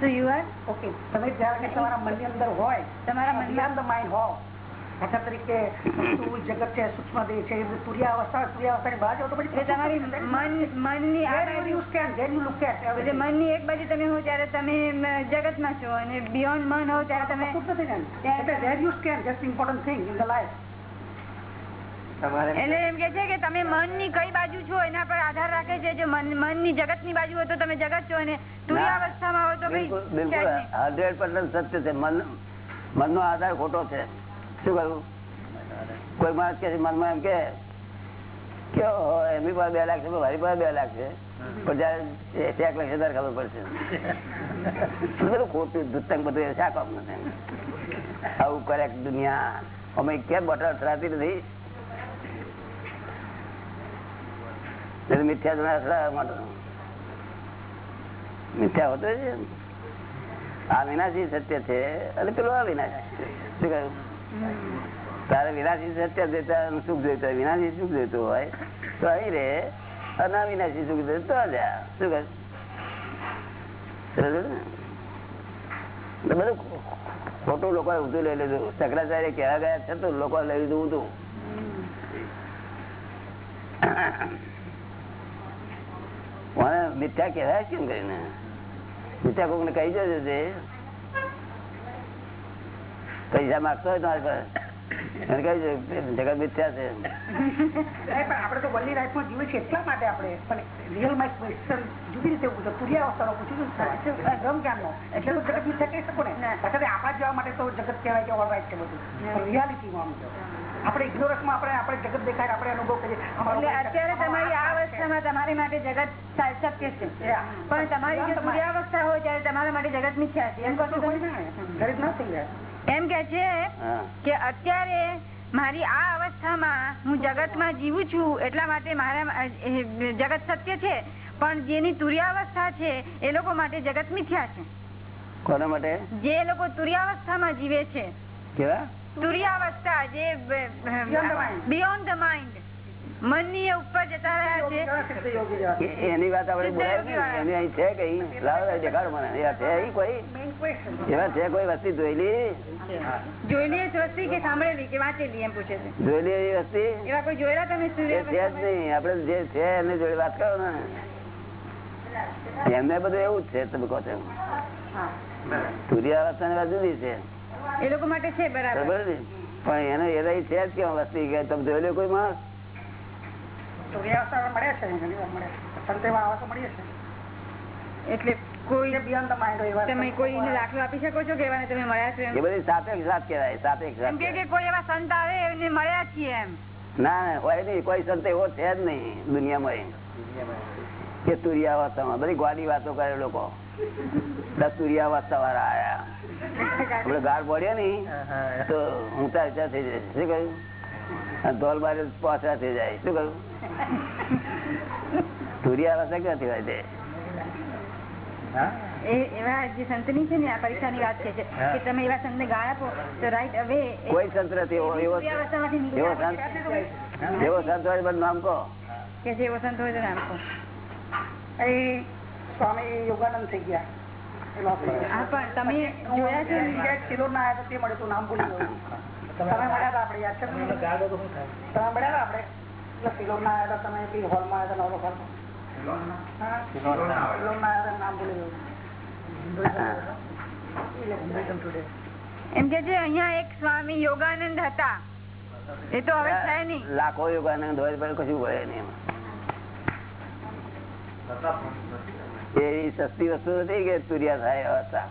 Speaker 6: તમે જ્યારે તમારા મનની અંદર હોય
Speaker 4: તમારા
Speaker 6: the mind દાખલા તરીકે વસ્તુ જગત છે સૂક્ષ્મ દેહ છે બહાર તો પછી
Speaker 4: તમારી મન મનની મનની એક બાજુ તમે હો ત્યારે તમે જગતમાં છો અને બિયોન્ડ મન હો ત્યારે તમે
Speaker 6: કશું જ નથી ને. એટલે where you stand, that's the important thing in the life.
Speaker 4: એટલે એમ કે છે કે તમે મનની કઈ બાજુ છો એના પર આધાર રાખે છે જો મનની જગતની બાજુ હોય તો તમે જગત છો અને તુર્યાવસ્થામાં હોય તો.
Speaker 1: હંડ્રેડ પર્સન્ટ સત્ય છે. મન મનનો આધાર ખોટો છે. શું કહ્યું? કોઈ માણસ કે મનમાં એમ કે એમની પાસે બે લાખ છે મારી પાસે બે લાખ છે. પણ જયારે એક લાખ હજાર ખબર પડશે. બધું ખોટું દુતંગ બધું શા કામ નથી આવું કરેક્ટ દુનિયા. અમે કેમ બોટલ અથડાતી નથી એટલે મિથ્યા જણા માટે મિથ્યા વિનાશી સુખ જોઈતું હોય. તો અહીં રે અને અવિનાશી સુખ જોઈતું તો શું બધું ખોટું લોકો ઊંધું લઈ લીધું. શંકરાચાર્ય કહેવા ગયા છે લોકો લઈ લીધું ઊંધું મને મિથ્યા કહેવાય કેમ કરીને? મિથ્યા કોક ને કહી જજો તે પૈસા માગતો હોય તમારી પાસે. કહી જગત મિથ્યા છે
Speaker 6: આપણે તો વર્લ્ડની લાઈફમાં જીવીએ છીએ એટલા માટે આપણે પણ રિયલમાં ક્વેશ્ચન જુદી રીતે પૂછો તુર્યાવસ્થાનો પૂછ્યું છે બ્રહ્મ જ્ઞાનનો એટલે તો જગત મિથ્યા કહી શકો ને? આપણા જેવા માટે તો જગત કહેવાય કે ઓલ રાઈટ છે બધું. રિયાલિટીમાં આમ તો. આપણે ઇગ્નોરન્સમાં આપણે આપણે જગત દેખાય આપણે અનુભવ કરીએ.
Speaker 4: એટલે અત્યારે તમારી આ અવસ્થામાં તમારી માટે જગત શક્ય છે. પણ તમારી જે તુર્યાવસ્થા હોય ત્યારે તમારા માટે જગત મિથ્યા છે. એમ કહો. એમ કે છે કે અત્યારે મારી આ અવસ્થામાં હું જગતમાં જીવું છું એટલા માટે મારા જગત સત્ય છે. પણ જેની તુર્યાવસ્થા છે એ લોકો માટે જગત મિથ્યા છે.
Speaker 1: કોના માટે?
Speaker 4: જે લોકો તુર્યાવસ્થામાં જીવે છે.
Speaker 1: કેવા?
Speaker 4: તુર્યાવસ્થા જે
Speaker 6: Beyond the mind.
Speaker 4: Beyond the mind મનની એ ઉપર જતા રહ્યા છે.
Speaker 6: સિદ્ધ યોગી જેવા.
Speaker 1: એ- એની વાત આપણે એની છે કઈ? લાવો લાવો દેખાડો મને. છે. કોઈ? એવા છે કોઈ વસ્તી જોયેલી
Speaker 4: જોયેલી વસ્તી કે સાંભળેલી કે વાંચેલી એમ પૂછે છે?
Speaker 1: જોયેલી એવી વસ્તી?
Speaker 4: એવા કોઈ જોયેલા તમે
Speaker 1: એ છે જ નહીં. આપડે જે છે એની જોડે વાત કરો ને. એમને બધું એવું જ છે તમે કહો છો સૂર્યાવસ્થા ની વાત જુદી છે.
Speaker 4: એ લોકો માટે છે બરાબર.
Speaker 1: ને પણ એને એ છે જ કેવા વસ્તી કે તમે જોયેલી કોઈ માણસ.
Speaker 4: એટલે કોઈ તમે દાખલો આપી શકો છો કે તમે મળ્યા છો?
Speaker 1: એ બધી સાપેક્ષ વાત કહેવાય સાપેક્ષ
Speaker 4: એમ કે કોઈ એવા સંત આવે એમને મળ્યા છીએ એમ.
Speaker 1: ના હોય નહીં કોઈ સંત એવો છે જ નહીં દુનિયામાં. કે તુરિયાવસ્થામાં બધી ગોડી વાતો કરે લોકો. વાળા આયા આપડે ગાર પડ્યો ને તો ઊંચા ઊંચા થઈ જાય શું કહ્યું ધોલ બારે પાછા થઈ જાય શું કહ્યું તુરિયાવસ્થા ક્યાંથી હોય છે
Speaker 4: એ એવા જે સંતની છે ને આ પરીક્ષાની વાત છે કે તમે એવા સંતને ગાળ આપો તો રાઈટ હવે
Speaker 1: કોઈ સંત નથી એવો એવો એવો. સંત એવો સંત હોય નામ કહો
Speaker 4: કે જે એવો સંત હોય તો નામ કહો.
Speaker 6: સ્વામી યોગાનંદ થઈ ગયા.
Speaker 4: એમ કે છે અહીંયા એક સ્વામી યોગાનંદ હતા. એ તો હવે છે નહીં.
Speaker 1: લાખો યોગાનંદ હોય પણ કશું ભળે નહીં એમાં. એવી સસ્તી વસ્તુ નથી કે તુરિયા થાય હતા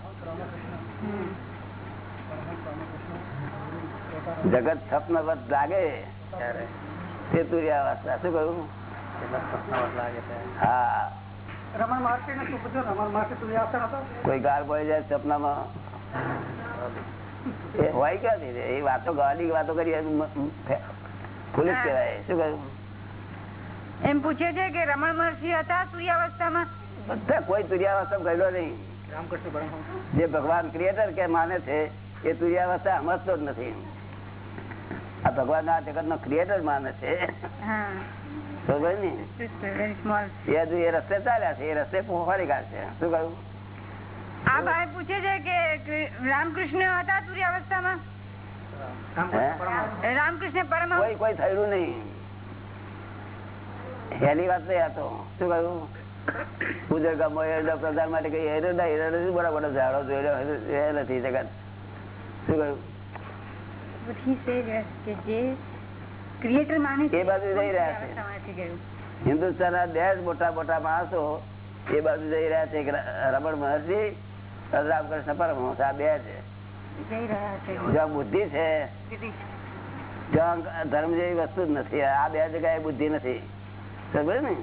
Speaker 1: જગત સ્વપ્નવત લાગે તે તુરિયા વાસતા શું કહ્યું હા કોઈ ગાળ પડી જાય સપનામાં એ હોય ક્યાંથી એ વાતો ગાડી વાતો કરી જ કહેવાય શું કહ્યું
Speaker 4: એમ પૂછે છે કે રમણ મહર્ષિ હતા સૂર્યાવસ્થામાં?
Speaker 1: બધા કોઈ તુરિયાવસ્થા ગયેલો નહીં. જે ભગવાન ક્રિએટર કે માને છે એ તુરિયાવસ્થા સમજતો જ નથી. આ ભગવાન આ જગત નો ક્રિએટર માને છે.
Speaker 4: હા.
Speaker 1: બરોબર ને.
Speaker 4: વેરી સ્મોલ
Speaker 1: એ રસ્તે ચાલ્યા છે એ રસ્તે ફરી કાઢશે. શું કહ્યું?
Speaker 4: આ ભાઈ પૂછે છે કે રામકૃષ્ણ હતા સૂર્યાવસ્થામાં
Speaker 5: રામકૃષ્ણ
Speaker 4: રામકૃષ્ણ પરમ
Speaker 1: કોઈ કોઈ થયેલું નહીં. હેલી વાત નહીં શું કહ્યું? એરડા પ્રધાન માટે કઈ એરડા એરડા શું બરાબર ઝાડો જોયેલો એ નથી જગત શું કહ્યું? એ બાજુ જઈ રહ્યા છે.
Speaker 4: ગયું.
Speaker 1: હિન્દુસ્તાનના દેશ મોટા મોટા માણસો એ બાજુ જઈ રહ્યા છે રમણ મહર્ષિ રામકૃષ્ણ પરમહંસ આ બે છે. જ્યાં બુદ્ધિ છે જ્યાં ધર્મ જેવી વસ્તુ જ નથી આ બે જગ્યાએ બુદ્ધિ નથી. સમજ ને?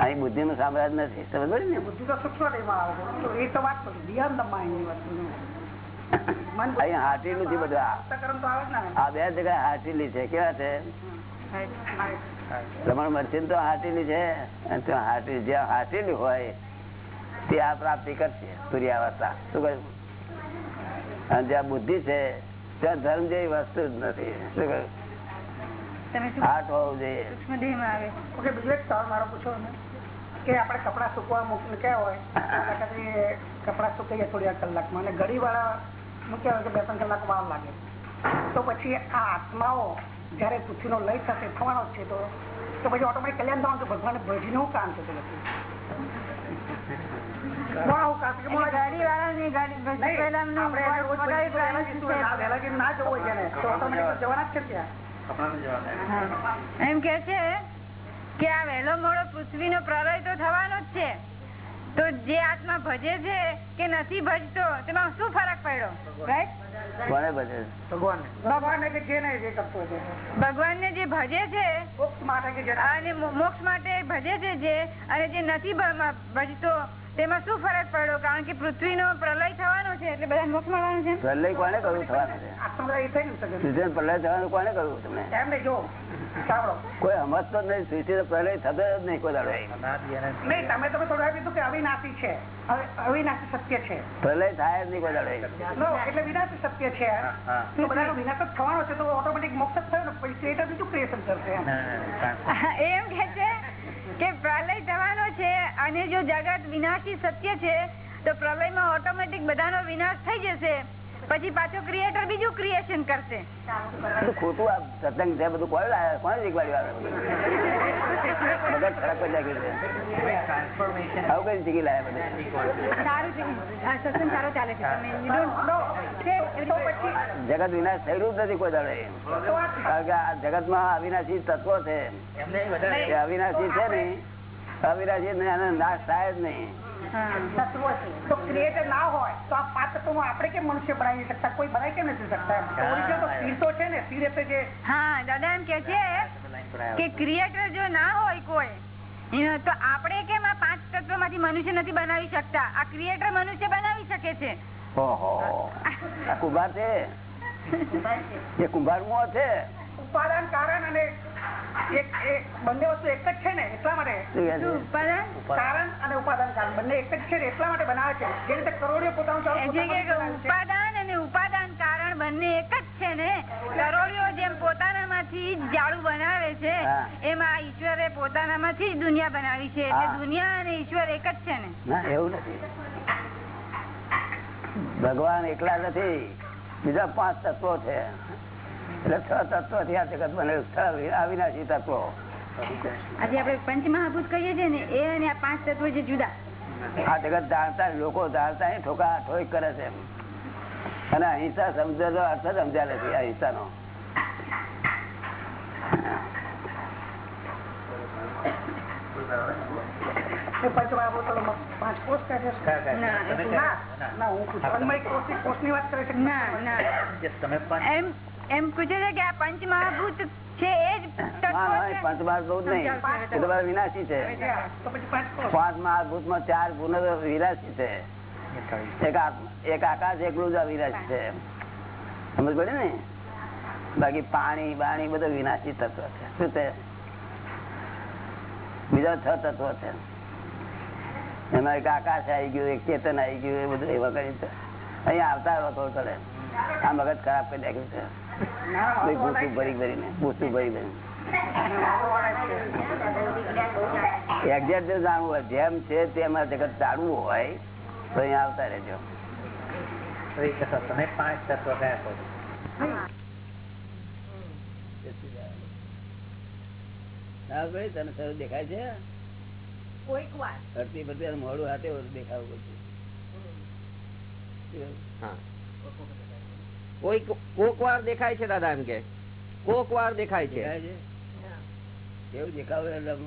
Speaker 1: અહીં બુદ્ધિ નું સામ્રાજ્ય નથી સમજ ને?
Speaker 6: બુદ્ધિ તો સૂક્ષ્મ એ તો વાત બિયોન્ડ ધ માઇન્ડની વસ્તુ મન [laughs] બુદ્ધિ
Speaker 1: અહીં હાટીલું છે બધું. આ. બે જગ્યા હાટીલી છે. કેવા છે? રમણ મરચી તો હાટેલી છે. જ્યાં હાટેલી હોય તે આ પ્રાપ્તિ કરશે સૂર્યાવસ્થા. શું કહ્યું? અને જ્યાં બુદ્ધિ છે ત્યાં ધર્મ જેવી વસ્તુ જ નથી. શું કહ્યું? હાટ હોવું જોઈએ.
Speaker 6: કે આપણે કપડા સુકવા મૂકીને ક્યાં હોય? કપડા સુકાઈએ થોડી કલાકમાં. અને ઘડી વાળા મૂક્યા હોય કે બે ત્રણ કલાક વાર લાગે. તો પછી આ આત્માઓ જયારે પૃથ્વીનો લય થશે થવાનો છે તો તો પછી ઓટોમેટિક કલ્યાણ થવાનું તો ભગવાને ભજીને કામ છે તો પછી કામ છે કે મોડા
Speaker 4: ગાડી વાળાની ગાડી બસ
Speaker 6: નહીં,
Speaker 4: પહેલાનું
Speaker 6: આપણે એને રોજ
Speaker 4: પોતાની
Speaker 6: ભજીને વહેલા જઈશું,
Speaker 4: પ્રાઇસ
Speaker 6: ના- વહેલા જઈને ના જવું હોય જેને, તો ઓટોમેટિક જવાના જ છે ત્યાં.
Speaker 4: એમ કે છે કે આ વહેલો મોડો પૃથ્વીનો પ્રલય તો થવાનો જ છે. તો જે આત્મા ભજે છે કે નથી ભજતો તેમાં શું ફરક પડ્યો?
Speaker 5: ભગવાન.
Speaker 6: ને જે કરતો હોય તે.
Speaker 4: ભગવાનને જે ભજે છે અને મોક્ષ માટે ભજે છે જે અને જે નથી ભજતો તેમાં શું ફરક પડ્યો? કારણ કે પૃથ્વી નો પ્રલય થવાનો છે એટલે બધા મોક્ષ મળવાનું છે
Speaker 1: પ્રલય કોને કરવું? થવાનું છે. પ્રલય થવાનું કોને
Speaker 6: કરવું? તમે? જો.
Speaker 1: કોઈ સમજતો નહીં સૃષ્ટિ પ્રલય થતો જ નહીં કોઈ દાડો.
Speaker 6: નહીં તમે તમે થોડું કીધું કે અવિનાશી છે. અવિનાશી સત્ય છે.
Speaker 1: પ્રલય થાય જ નહીં કોઈ દાડો.
Speaker 6: એટલે વિનાશી સત્ય છે. બધાનો વિનાશ જ થવાનો છે તો ઓટોમેટિક મોક્ષ જ થયો ને પછી ક્રિએટર બીજું ક્રિએશન કરશે એમ.
Speaker 4: એમ કે છે કે પ્રલય થવાનો છે અને જો જગત વિનાશી સત્ય છે તો પ્રલયમાં ઓટોમેટિક બધાનો વિનાશ થઈ જશે. પછી પાછો ક્રિએટર બીજું ક્રિએશન કરશે.
Speaker 1: ખોટું આ સત્સંગ છે બધું કોણ લાવે? કોને શીખવાડ્યું આવે બધું ખરાબ કરી નાખ્યું છે. આવું કઈ શીખી લાયા બધા?
Speaker 4: સારું છે. આ સત્સંગ સારો ચાલે છે. તમે you don't-
Speaker 6: છે તો પછી
Speaker 1: જગત વિનાશ થયેલું જ નથી કોઈ દાડે
Speaker 6: આ
Speaker 1: કારણ કે આ જગતમાં અવિનાશી તત્વો છે. અવિનાશી છે ને અવિનાશી ને એનો નાશ થાય જ નહીં.
Speaker 6: તત્વો છે તો ક્રિએટર ના હોય તો આ પાંચ તત્વોમાં આપણે કેમ મનુષ્ય બનાવી શકતા કોઈ બનાવી કેમ નથી શકતા? એમ? તો છે ને સ્થિર એટલે જે
Speaker 4: હા દાદા એમ કે છે કે ક્રિએટર જો ના હોય કોઈ તો આપણે કેમ આ પાંચ તત્વમાંથી મનુષ્ય નથી બનાવી શકતા? આ ક્રિએટર મનુષ્ય બનાવી શકે છે.
Speaker 1: ઓહો. કુંભાર છે? કુંભાર છે?
Speaker 6: ઉપાદાન કારણ અને બંને વસ્તુ એક જ છે ને એટલા માટે. કારણ અને ઉપાદાન કારણ. બંને એક જ છે એટલા માટે બનાવે છે. જે રીતે કરોડિયો પોતાનું.
Speaker 4: ઉપાદાન અને ઉપાદાન કારણ બંને એક જ છે ને. કરોડિયો જેમ પોતાનામાંથી જાડું બનાવે છે એમાં આ ઈશ્વરે પોતાનામાંથી જ દુનિયા બનાવી છે. એટલે દુનિયા અને ઈશ્વર એક જ છે ને.
Speaker 1: ના એવું નથી. ભગવાન એકલા નથી. બીજા પાંચ તત્વો છે. એટલે છ તત્વો થી આ જગત બનેલું છ અવિનાશી તત્વો
Speaker 4: આજે આપણે પંચમહાભૂત કહીએ છીએ ને એ અને આ પાંચ તત્વો છે જુદા.
Speaker 1: આ જગત જાણતા લોકો જાણતા ઠોકા ઠોક કરે છે અને અહિંસા સમજો અર્થ જ સમજ્યા નથી અહિંસા નો
Speaker 6: એ પાંચ કોષ કહે છે?
Speaker 4: ના?
Speaker 6: ના વાત કરે છે
Speaker 4: ના ના.
Speaker 3: તમે
Speaker 4: એમ એમ પૂછે છે કે આ પંચમહાભૂત છે એ જ તત્વો
Speaker 1: ના, ના,
Speaker 4: છે
Speaker 1: પંચમહાર બહુ જ નહીં. એ તો બધા વિનાશી છે.
Speaker 6: તો પછી પાંચ કોષ
Speaker 1: પાંચ મહાભૂતમાં ચાર ગુણ તો વિનાશી છે. એક આત્મા- એક આકાશ એકલું જ અવિનાશી છે. સમજ પડે ને? બાકી પાણી બાણી બધું વિનાશી તત્વ છે. શું છે બીજા છ તત્વો છે. એમાં એક આકાશ આવી ગયું એક ચેતન આવી ગયું એ બધું એવા કરી છે. અહીંયા આવતા રોતો ચડે આ મગજ ખરાબ કરી નાખ્યું છે.
Speaker 6: ના
Speaker 1: કોઈ ભૂસું ભરી ભરીને ભૂસું ભરી ભરી એક્ઝેક્ટ જાણવું હોય જેમ છે તેમાં જગત જાણવું હોય તો અહીંયા આવતા રહેજો.
Speaker 3: તમે પાંચ તત્વ કયા કહો છો?
Speaker 1: હા ભાઈ તને સરસ દેખાય છે?
Speaker 6: કોઈક વાર
Speaker 1: ધરતી પર મોડું હાથે દેખાવું બધું
Speaker 7: કોઈ કોક વાર દેખાય છે દાદા એમ કે. કોક વાર દેખાય છે.
Speaker 1: એવું દેખાવું આમ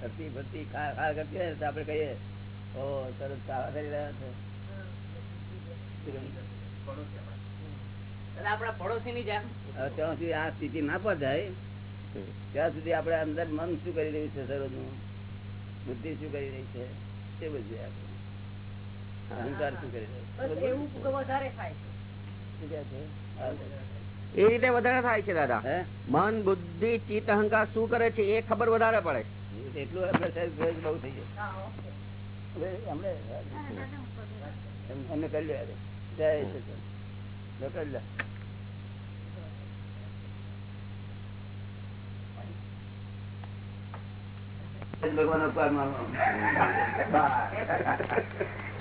Speaker 1: ફરતી ખા કરતી હોય ને તો આપણે કહીએ ઓ સરસ ખાવા કરી રહ્યા છે.
Speaker 5: આપડા પડોશી ની જેમ.
Speaker 1: ત્યાં સુધી આ સ્થિતિ ના પહોંચાય. ત્યાં સુધી આપડે અંદર મન શું કરી રહ્યું છે સરોજનું બુદ્ધિ શું કરી રહી છે? એ બધું અહંકાર શું કરી રહ્યો છે.
Speaker 7: એ રીતે વધારે થાય છે દાદા
Speaker 1: હે
Speaker 7: મન બુદ્ધિ ચિત્ત અહંકાર શું કરે છે એ ખબર વધારે પડે
Speaker 1: એટલું આપણે સાહેબ સહેજ બહુ થઈ ગયું હવે હમણે એમ- એમને કરી લે હવે. જય સચિદાનંદ. લો કરી લે. ભગવાન અપકાર માનવાનો.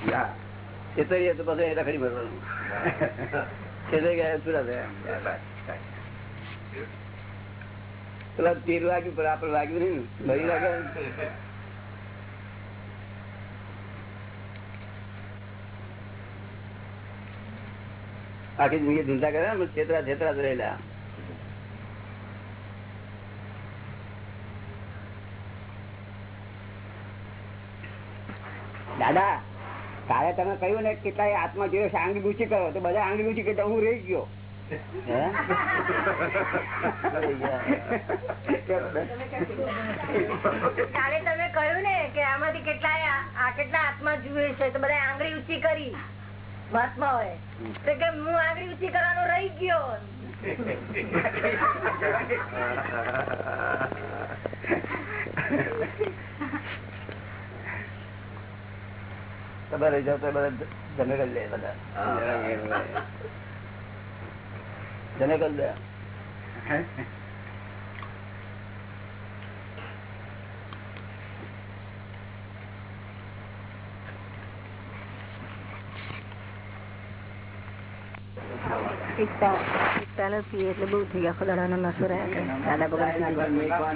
Speaker 1: યા. છેતરીએ તો પછી એ રખડી ભરવાનું [laughs] છેતરી ગયા થયા પેલા તીર વાગ્યું પણ આપડે વાગ્યું નહીં. ભરી લાગે આખી જિંદગી ધંધા કર્યા છેતરા છેતરા જ રહેલા.
Speaker 5: દાદા કાલે તમે કહ્યું ને કેટલાય આત્મા જોયો છે આંગળી ઊંચી કરો તો બધા આંગળી ઊંચી કરતા હું રહી ગયો
Speaker 1: હે? રહી ગયા.
Speaker 2: કાલે તમે કહ્યું ને કે આમાંથી કેટલા આ કેટલા આત્મા જુએ છે તો બધા આંગળી ઊંચી કરી મહાત્મા હોય તો કે હું આંગળી ઊંચી કરવાનો રહી ગયો [laughs]
Speaker 1: તમે રહી જાવ તો બધા કરી લે બધા. કરી લે.
Speaker 4: પેલો પીએ એટલે બહુ થઈ ગયા આખો દાડાનો નશો રહ્યા દાદા ભગવાન
Speaker 1: નાખવા, મેકવા,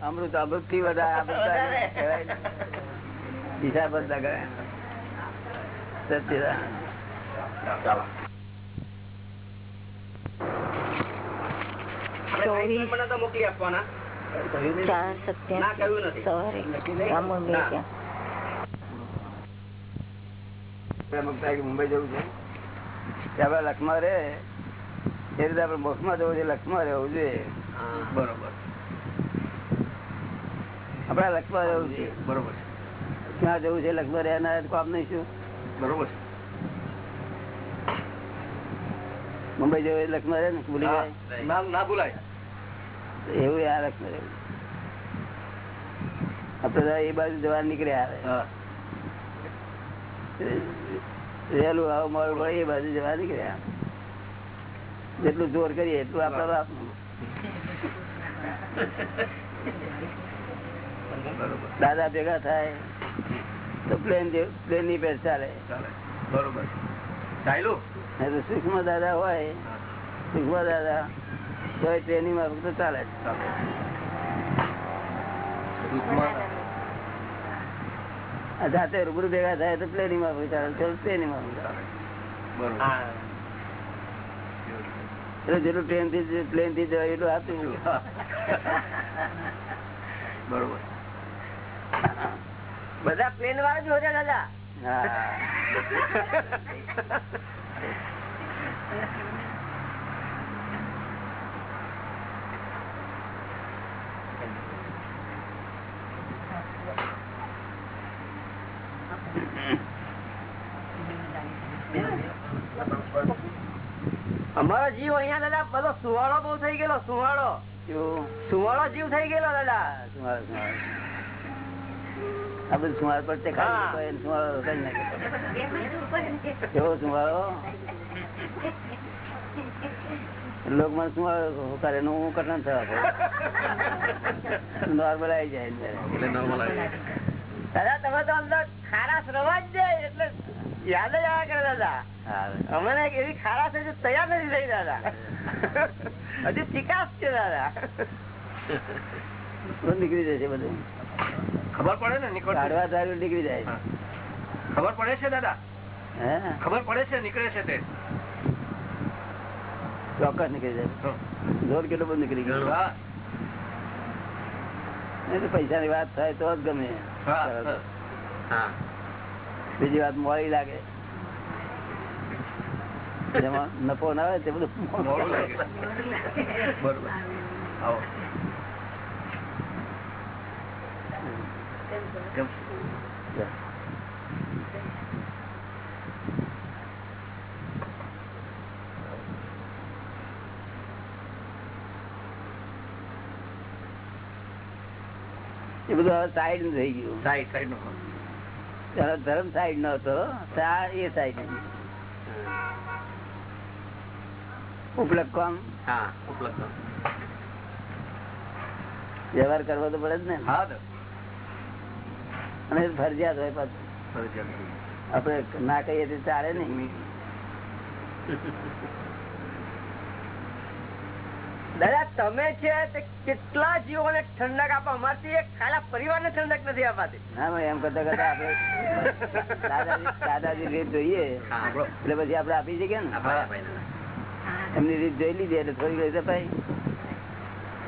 Speaker 7: અમૃત અમૃત.
Speaker 1: થી વધારે બધા કરે
Speaker 5: મોકલી આપવાના.
Speaker 4: ચાર સત્યાસી. સવારે
Speaker 1: મુંબઈ જવું છે. લખમાં રે એ રીતે આપડે મોક્ષમાં જવું છે લખમાં રહેવું જોઈએ.
Speaker 5: બરોબર.
Speaker 1: આપડે લખમાં રહેવું છે.
Speaker 5: બરોબર
Speaker 1: ક્યાં જવું છે લખમાં રહેનાર કામ નહીં શું?
Speaker 5: બરોબર
Speaker 1: મુંબઈ જવું લખમાં રહે ને ભૂલી જાય.
Speaker 5: ના ના ભૂલાય.
Speaker 1: એવું યાર લખમાં રહેવું આપડે એ બાજુ જવા નીકળ્યા વહેલું આવું પડે એ બાજુ જવા નીકળ્યા. જેટલું જોર કરીએ એટલું આપડા બાપનું. દાદા ભેગા થાય તો પ્લેન પ્લેનની પેર ચાલે.
Speaker 5: બરોબર.
Speaker 1: સૂક્ષ્મ દાદા હોય સૂક્ષ્મ દાદા તો ટ્રેનિંગમાં ફક્ત ચાલે જાતે રૂબરૂ ભેગા થાય તો પ્લેનિંગમાં ચાલે ટ્રેનિંગમાં ચાલે.
Speaker 5: બરોબર.
Speaker 1: એટલે જેટલું ટ્રેનથી પ્લેનથી જવાય એટલું આપતું
Speaker 5: બરોબર.
Speaker 7: બધા પ્લેન વાળા જ હોય દાદા. [laughs]
Speaker 1: હા
Speaker 7: અમારો દાદા બધો સુવાળો બહુ થઈ ગયેલો સુવાળો. સુવાળો જીવ થઈ ગયેલો દાદા.
Speaker 1: સુવાળો. આ બધું તે એને સુમારો કરી. કેવો હું કટન થવા નોર્મલ આવી જાય.
Speaker 7: દાદા તમે તો અંદર ખારાશ રવા જ જાય એટલે યાદ જ આવ્યા કરે દાદા. અમને એવી ખારા છે તૈયાર નથી થઈ દાદા. હજી ચિકાસ છે દાદા.
Speaker 1: નીકળી જશે બધું.
Speaker 5: ખબર પડે ને
Speaker 1: નીકળવા દારૂ નીકળી જાય
Speaker 5: ખબર પડે છે દાદા? ખબર પડે છે નીકળે છે તે?
Speaker 1: ચોક્કસ નીકળી જાય જોર કેટલો બધું નીકળી ગયો. પૈસા ની વાત થાય તો જ ગમે.
Speaker 5: હા હા.
Speaker 1: બીજી વાત મોડી લાગે. જેમાં નફો ના આવે તે બધું એ બધું હવે સાઈડનું થઈ ગયું.
Speaker 5: સાઈડ સાઈડ નો.
Speaker 1: ધર્મ સાઈડ નો હતો. એ સાઈડ ઉપલબ્ધ કોમ
Speaker 5: હા ઉપલબ્ધ
Speaker 1: વ્યવહાર કરવો તો પડે જ ને.
Speaker 5: હા તો.
Speaker 1: અને ફરજિયાત હોય પાછું.
Speaker 5: ફરજિયાત.
Speaker 1: આપડે ના કહીએ તો ચાલે નહીં. [laughs]
Speaker 7: દાદા તમે છે કેટલા જીવો ને ઠંડક આપો? અમારથી ખાલી પરિવાર ને ઠંડક નથી અપાતી
Speaker 1: ના ભાઈ એમ કરતા કરતા આપડે દાદાજી દાદાજી રીત જોઈએ. એટલે પછી આપડે આપી શકીએ ને? એમની રીત જોઈ લીધી એટલે થોડી ઘણી ભાઈ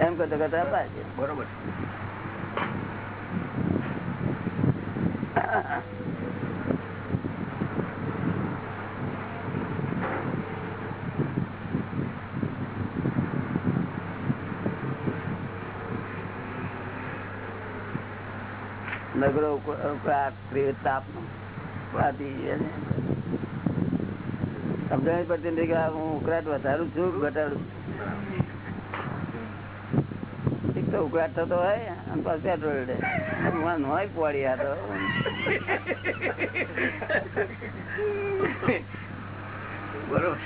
Speaker 1: એમ કરતા કરતા અપાય
Speaker 5: બરોબર.
Speaker 1: નગરો જ પડતી નથી કે હું ઉકળાટ વધારું છું ઘટાડું. એક તો ઉકળાટ થતો હોય અને પાછું પેટ્રોલ ડે હોય પોળી આ તો.
Speaker 5: બરોબર.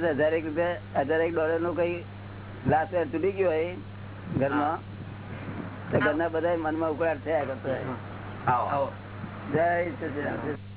Speaker 1: તો હજાર એક રૂપિયા હજાર એક ડોલરનું કઈ ગ્લાસ તૂટી ગયો હોય ઘરમાં તો ઘરના બધા મનમાં ઉકળાટ થયા કરતો જય સચિદાનંદ